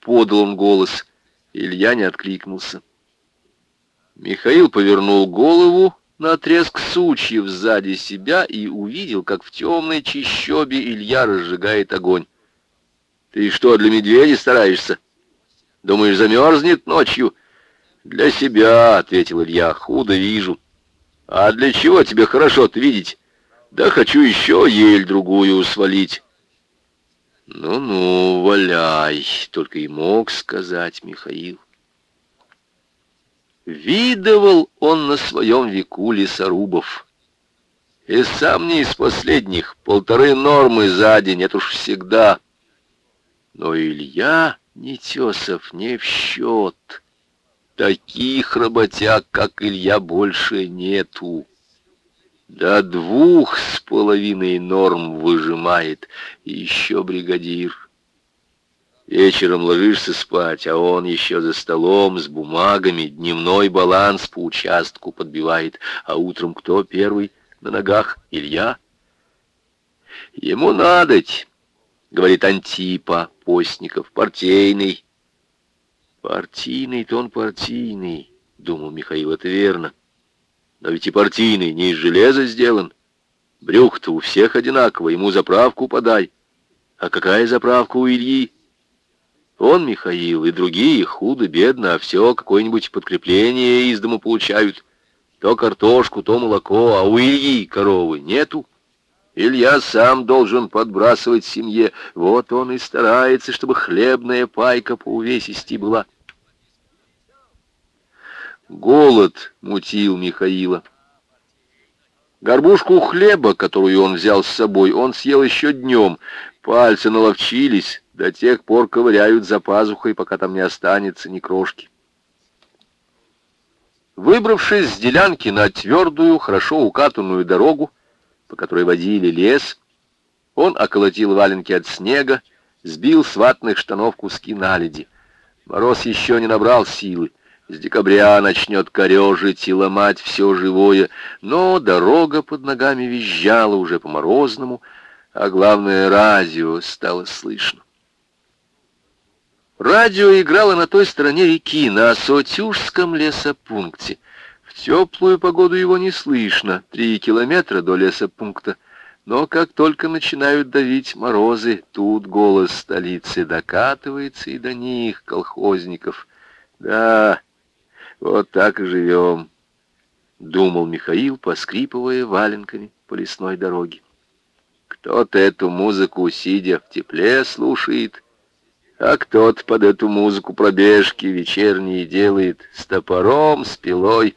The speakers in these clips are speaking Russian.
подал он голос. Илья не откликнулся. Михаил повернул голову на отрезк сучьев сзади себя и увидел, как в темной чищобе Илья разжигает огонь. «Ты что, для медведя стараешься? Думаешь, замерзнет ночью?» «Для себя», — ответил Илья, — «худо вижу». «А для чего тебе хорошо-то видеть? Да хочу еще ель другую свалить». «Ну-ну, валяй», — только и мог сказать Михаил. Видывал он на своем веку лесорубов. И сам не из последних, полторы нормы за день, это уж всегда. Но Илья Нетесов не в счет. Таких работяг, как Илья, больше нету. До двух с половиной норм выжимает, еще бригадир. Вечером ложишься спать, а он еще за столом с бумагами дневной баланс по участку подбивает. А утром кто первый на ногах? Илья. Ему надоть, говорит Антипа Постников, партийный. Партийный-то он партийный, думал Михаил, это верно. Но ведь и партийный не из железа сделан. Брюх-то у всех одинаково, ему заправку подай. А какая заправка у Ильи? Он, Михаил, и другие худо-бедно, а все какое-нибудь подкрепление из дома получают. То картошку, то молоко, а у Ильи коровы нету. Илья сам должен подбрасывать семье. Вот он и старается, чтобы хлебная пайка по увесисти была. Голод мутил Михаила. Горбушку хлеба, которую он взял с собой, он съел еще днем. Пальцы наловчились, до тех пор ковыряют за пазухой, пока там не останется ни крошки. Выбравшись с делянки на твердую, хорошо укатанную дорогу, по которой водили лес, он околотил валенки от снега, сбил с ватных штанов куски наледи. Мороз еще не набрал силы. С декабря начнет корежить и ломать все живое, но дорога под ногами визжала уже по-морозному, а главное, радио стало слышно. Радио играло на той стороне реки, на Сотюжском лесопункте. В теплую погоду его не слышно, три километра до лесопункта. Но как только начинают давить морозы, тут голос столицы докатывается и до них, колхозников. Да, вот так и живем, — думал Михаил, поскрипывая валенками по лесной дороге. Кто-то эту музыку, сидя в тепле, слушает — а кто-то под эту музыку пробежки вечерние делает с топором, с пилой.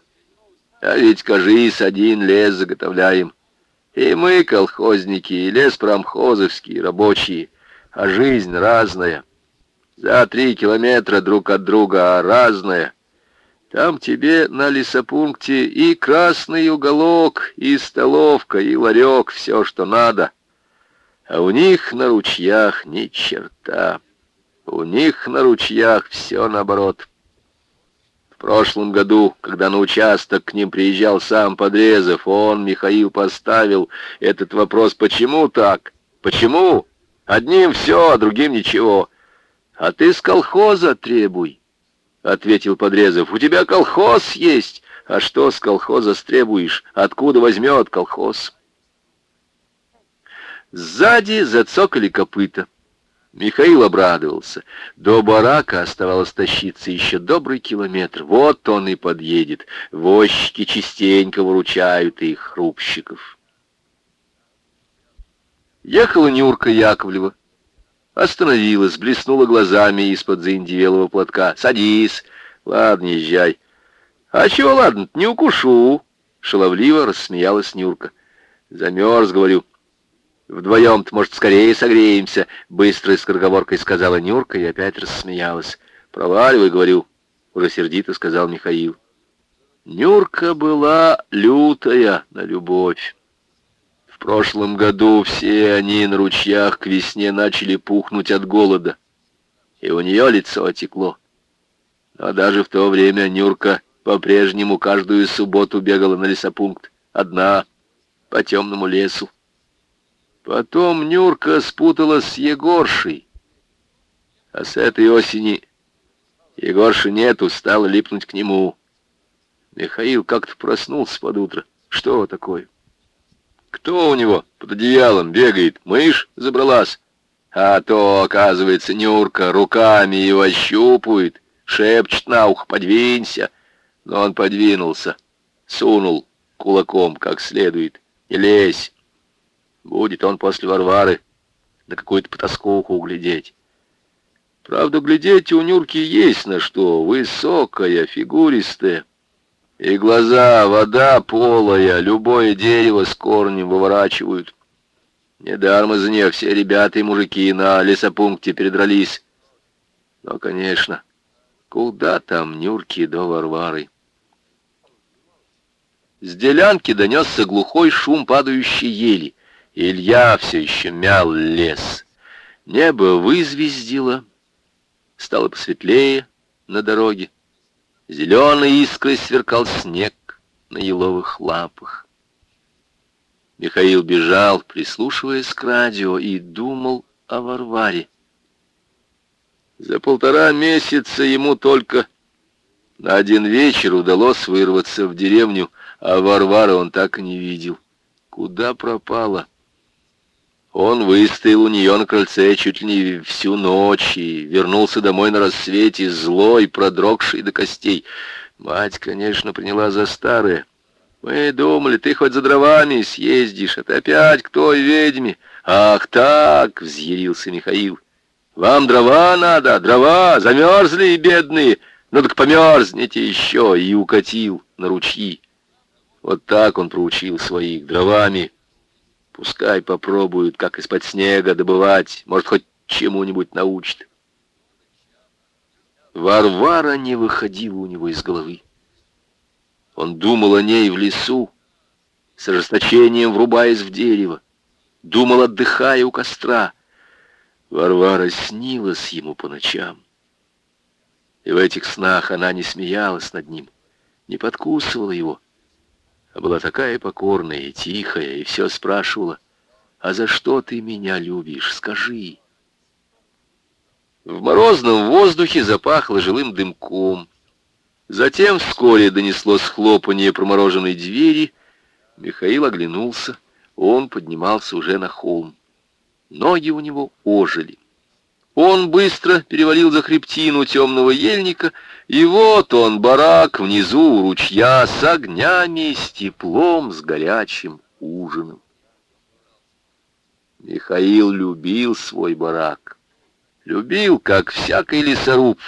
А ведь, кажись, один лес заготовляем. И мы, колхозники, и лес промхозовские, рабочие, а жизнь разная. За три километра друг от друга, а разная. Там тебе на лесопункте и красный уголок, и столовка, и ларек, все, что надо. А у них на ручьях ни черта. У них на ручьях все наоборот. В прошлом году, когда на участок к ним приезжал сам Подрезов, он, Михаил, поставил этот вопрос «Почему так? Почему? Одним все, а другим ничего. А ты с колхоза требуй». — ответил Подрезов. «У тебя колхоз есть. А что с колхоза стребуешь? Откуда возьмет колхоз?» Сзади зацокали копыта. Михаил обрадовался. До барака оставалось тащиться еще добрый километр. Вот он и подъедет. Возчики частенько выручают их хрупщиков. Ехала Нюрка Яковлева. Остановилась, блеснула глазами из-под заиндивелого платка. «Садись. Ладно, езжай». «А чего ладно не укушу?» Шаловливо рассмеялась Нюрка. «Замерз, говорю». Вдвоем-то, может, скорее согреемся, — быстрой скороговоркой сказала Нюрка и опять рассмеялась. Проваливай, говорю, — уже сердито сказал Михаил. Нюрка была лютая на любовь. Прошлом году все они на ручьях к весне начали пухнуть от голода, и у нее лицо отекло. Но даже в то время Нюрка по-прежнему каждую субботу бегала на лесопункт, одна, по темному лесу. Потом Нюрка спуталась с Егоршей. А с этой осени Егорши нету, стал липнуть к нему. Михаил как-то проснулся под утро. Что такое? Кто у него под одеялом бегает? Мышь забралась? А то, оказывается, Нюрка руками его щупает, шепчет на ухо, подвинься. Но он подвинулся, сунул кулаком как следует. Не лезь. Будет он после Варвары на какую-то потаскуху углядеть. Правда, глядеть у Нюрки есть на что. Высокая, фигуристая. И глаза, вода полая, любое дерево с корнем выворачивают. Недаром из нее все ребята и мужики на лесопункте передрались. Но, конечно, куда там Нюрки до Варвары? С делянки донесся глухой шум падающей ели. Илья все еще мял лес. Небо вызвездило, стало посветлее на дороге. Зеленой искрой сверкал снег на еловых лапах. Михаил бежал, прислушиваясь к радио, и думал о Варваре. За полтора месяца ему только на один вечер удалось вырваться в деревню, а Варвары он так и не видел. Куда пропала? Он выстоял у нее на крыльце чуть ли не всю ночь и вернулся домой на рассвете, злой, продрогший до костей. Мать, конечно, приняла за старое. Мы думали, ты хоть за дровами съездишь, а ты опять к той ведьме. Ах так, взъярился Михаил. Вам дрова надо, дрова, замерзли, бедные. Ну так померзните еще, и укатил на ручьи. Вот так он проучил своих дровами. Пускай попробуют, как из-под снега добывать. Может, хоть чему-нибудь научат. Варвара не выходила у него из головы. Он думал о ней в лесу, с ожесточением врубаясь в дерево. Думал, отдыхая у костра. Варвара снилась ему по ночам. И в этих снах она не смеялась над ним, не подкусывала его, была такая покорная и тихая, и все спрашивала, «А за что ты меня любишь? Скажи». В морозном воздухе запахло жилым дымком. Затем вскоре донеслось хлопанье промороженной двери. Михаил оглянулся. Он поднимался уже на холм. Ноги у него ожили. Он быстро перевалил за хребтину темного ельника, и вот он, барак, внизу у ручья, с огнями, с теплом, с горячим ужином. Михаил любил свой барак. Любил, как всякий лесоруб,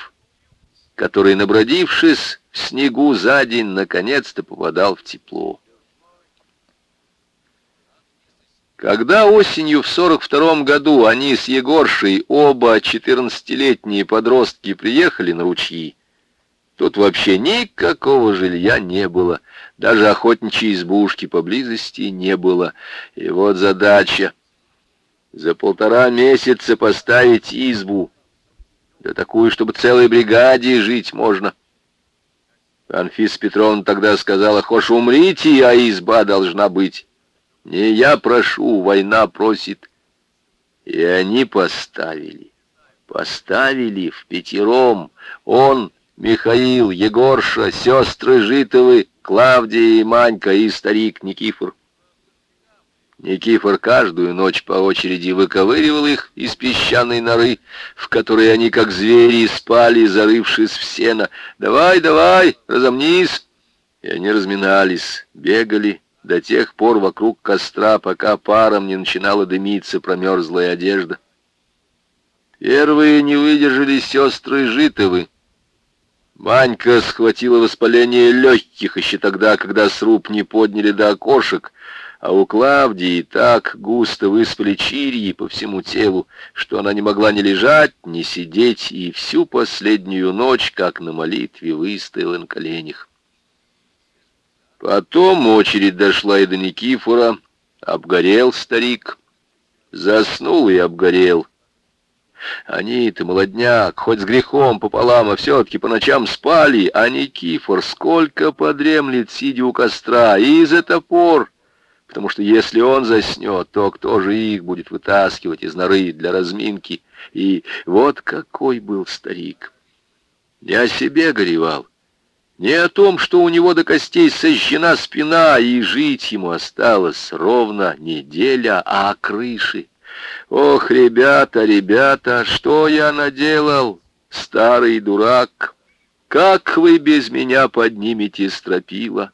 который, набродившись в снегу за день, наконец-то попадал в тепло. Когда осенью в 42-м году они с Егоршей, оба 14-летние подростки, приехали на ручьи, тут вообще никакого жилья не было, даже охотничьей избушки поблизости не было. И вот задача — за полтора месяца поставить избу, да такую, чтобы целой бригаде жить можно. Анфиса Петровна тогда сказала, «Хошь умрите, а изба должна быть». Не я прошу, война просит. И они поставили. Поставили в пятером. Он, Михаил, Егорша, сестры Житовы, Клавдия и Манька и старик Никифор. Никифор каждую ночь по очереди выковыривал их из песчаной норы, в которой они, как звери, спали, зарывшись в сено. «Давай, давай, разомнись!» И они разминались, бегали, до тех пор вокруг костра, пока паром не начинала дымиться промерзлая одежда. Первые не выдержали сестры Житовы. Манька схватила воспаление легких еще тогда, когда сруб не подняли до окошек, а у Клавдии так густо выспали чирьи по всему телу, что она не могла ни лежать, ни сидеть, и всю последнюю ночь, как на молитве, выстояла на коленях. Потом очередь дошла и до Никифора. Обгорел старик. Заснул и обгорел. Они-то, молодняк, хоть с грехом пополам, а все-таки по ночам спали, а Никифор сколько подремлет, сидя у костра, и за топор потому что если он заснет, то кто же их будет вытаскивать из норы для разминки? И вот какой был старик. О себе горевал, не о том, что у него до костей сожжена спина, и жить ему осталось ровно неделя, а о крыше. Ох, ребята, ребята, что я наделал, старый дурак! Как вы без меня поднимете стропила?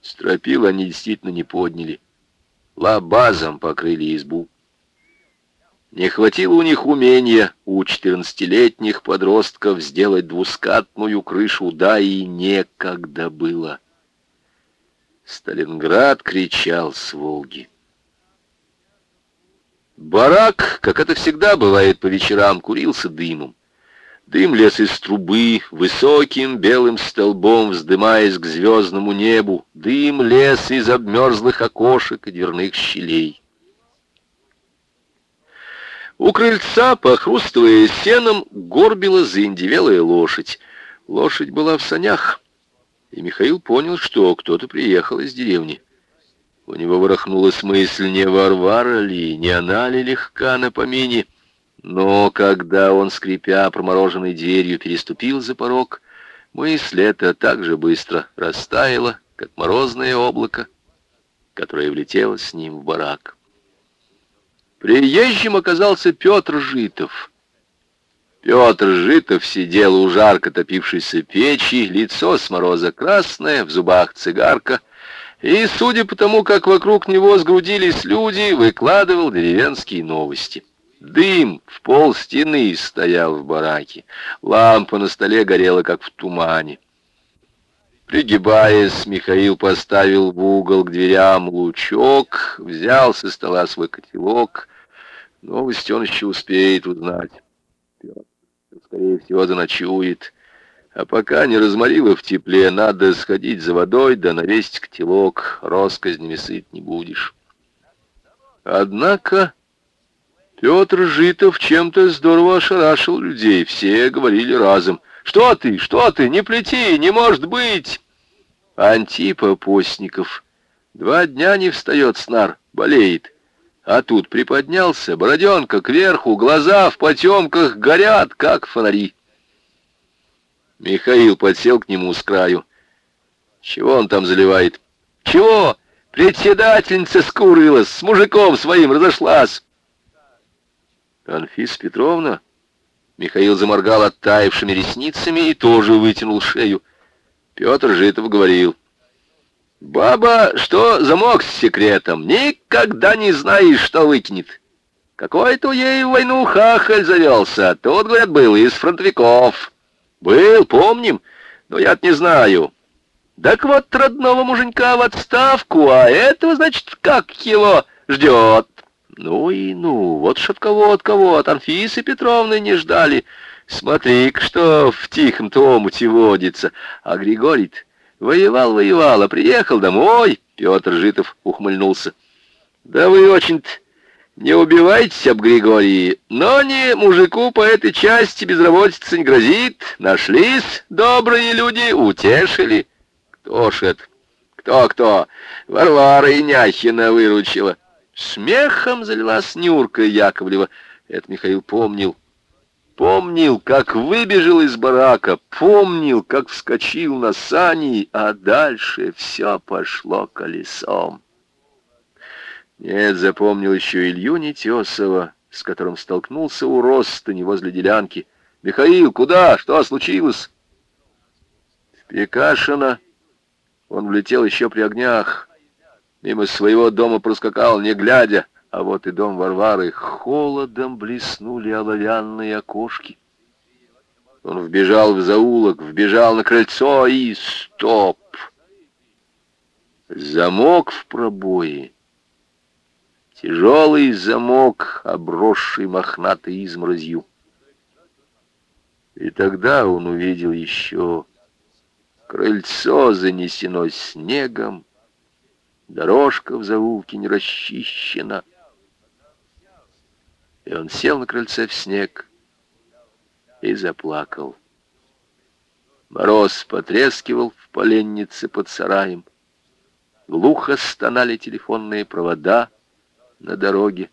Стропила они действительно не подняли. Лабазом покрыли избу. Не хватило у них умения у четырнадцатилетних подростков сделать двускатную крышу, да и некогда было. Сталинград кричал с Волги. Барак, как это всегда бывает по вечерам, курился дымом. Дым лез из трубы, высоким белым столбом вздымаясь к звездному небу. Дым лез из обмерзлых окошек и дверных щелей. У крыльца, похрустывая сеном, горбила заиндевелая лошадь. Лошадь была в санях, и Михаил понял, что кто-то приехал из деревни. У него ворохнулась мысль, не Варвара ли, не она ли легка на помине, — но когда он, скрипя промороженной дверью, переступил за порог, мысль эта так же быстро растаяла, как морозное облако, которое влетело с ним в барак. Приезжим оказался Петр Житов. Петр Житов сидел у жарко топившейся печи, лицо с мороза красное, в зубах цигарка, и, судя по тому, как вокруг него сгрудились люди, выкладывал деревенские новости. Дым в пол стены стоял в бараке. Лампа на столе горела, как в тумане. Пригибаясь, Михаил поставил в угол к дверям лучок, взял со стола свой котелок. Он еще успеет узнать. скорее всего, заночует. А пока не разморило в тепле, надо сходить за водой, да навесить котелок. Росказнями сыт не будешь. Однако... Петр Житов чем-то здорово ошарашил людей. Все говорили разом. «Что ты? Что ты? Не плети! Не может быть!» Антипа Постников два дня не встает с нар, болеет. А тут приподнялся, бороденка кверху, глаза в потемках горят, как фонари. Михаил подсел к нему с краю. Чего он там заливает? Чего? Председательница скурылась, с мужиком своим разошлась. «Анфиса Петровна?» Михаил заморгал оттаившими ресницами и тоже вытянул шею. Петр Житов говорил. «Баба, что замок с секретом? Никогда не знаешь, что выкинет. Какой-то ей в войну хахаль завелся. Тот, говорят, был из фронтовиков. Был, помним, но я-то не знаю. Так вот, родного муженька в отставку, а этого, значит, как его ждет. Ну и ну, вот ж от кого, от кого, от Анфисы Петровны не ждали. Смотри-ка, что в тихом-то омуте водится. А григорий воевал, воевал, а приехал домой. Петр Житов ухмыльнулся. Да вы очень-то не убивайтесь об Григории, но не мужику по этой части безработица не грозит. Нашлись добрые люди, утешили. Кто ж это? Кто-кто? Варвара Иняхина выручила. Смехом залилась Нюрка Яковлева. Это Михаил помнил. Помнил, как выбежал из барака, помнил, как вскочил на сани, а дальше все пошло колесом. Нет, запомнил еще Илью Нетесова, с которым столкнулся у Ростани возле делянки. «Михаил, куда? Что случилось?» В Пекашино он влетел еще при огнях. Мимо своего дома проскакал, не глядя, а вот и дом Варвары. Холодом блеснули оловянные окошки. Он вбежал в заулок, вбежал на крыльцо и стоп! Замок в пробое. Тяжелый замок, обросший мохнатой изморозью. И тогда он увидел еще крыльцо занесено снегом, Дорожка в заулке не расчищена. И он сел на крыльце в снег и заплакал. Мороз потрескивал в поленнице под сараем. Глухо стонали телефонные провода на дороге.